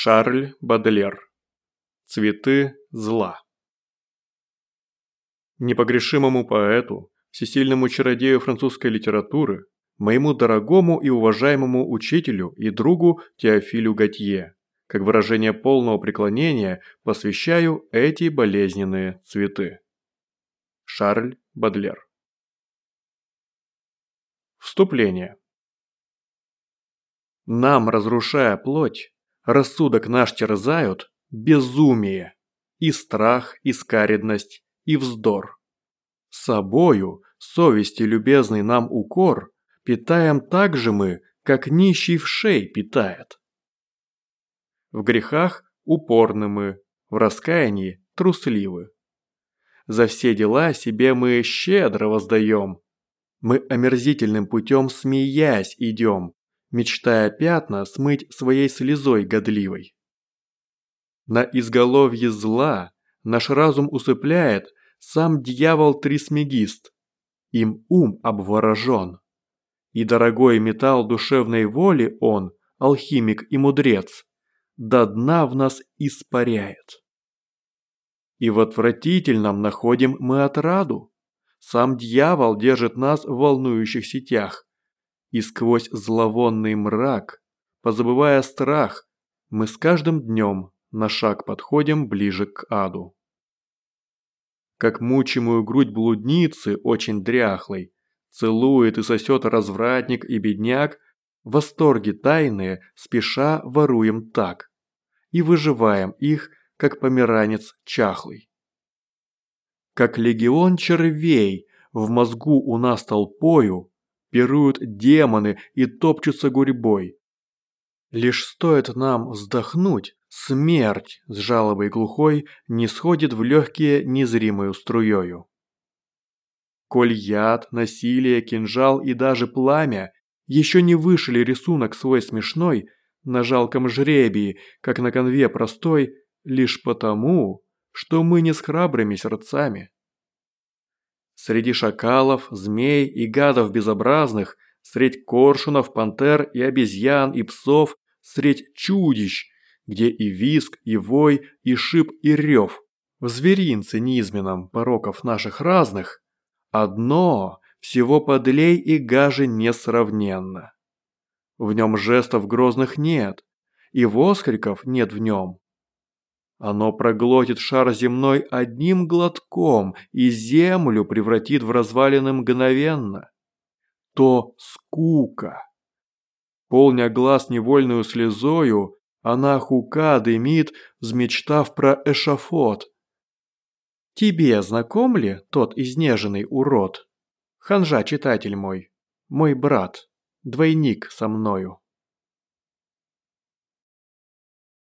Шарль Бадлер. Цветы зла. Непогрешимому поэту, всесильному чародею французской литературы, моему дорогому и уважаемому учителю и другу Теофилю Готье, как выражение полного преклонения, посвящаю эти болезненные цветы. Шарль Бадлер. Вступление. Нам, разрушая плоть, Рассудок наш терзают безумие, и страх, и скаредность, и вздор. Собою, совести любезный нам укор, питаем так же мы, как нищий в шей питает. В грехах упорны мы, в раскаянии трусливы. За все дела себе мы щедро воздаем. Мы омерзительным путем смеясь идем, мечтая пятна смыть своей слезой годливой. На изголовье зла наш разум усыпляет сам дьявол Трисмегист, им ум обворожен. И дорогой металл душевной воли он, алхимик и мудрец, до дна в нас испаряет. И в отвратительном находим мы отраду. Сам дьявол держит нас в волнующих сетях, и сквозь зловонный мрак, позабывая страх, мы с каждым днем на шаг подходим ближе к аду. Как мучимую грудь блудницы, очень дряхлой, целует и сосет развратник и бедняк, восторги тайные спеша воруем так, и выживаем их, как померанец чахлый. Как легион червей в мозгу у нас толпою, пируют демоны и топчутся гурьбой. Лишь стоит нам вздохнуть, смерть с жалобой глухой не сходит в легкие незримою струёю. Коль яд, насилие, кинжал и даже пламя еще не вышли рисунок свой смешной на жалком жребии, как на конве простой, лишь потому, что мы не с храбрыми сердцами. Среди шакалов, змей и гадов безобразных, средь коршунов, пантер и обезьян и псов, средь чудищ, где и виск, и вой, и шип, и рев, в зверинце низменном пороков наших разных, одно всего подлей и гаже несравненно. В нем жестов грозных нет, и воскриков нет в нем, оно проглотит шар земной одним глотком и землю превратит в развалины мгновенно. То скука. Полня глаз невольную слезою, она хука дымит, взмечтав про эшафот. Тебе знаком ли тот изнеженный урод? Ханжа, читатель мой, мой брат, двойник со мною.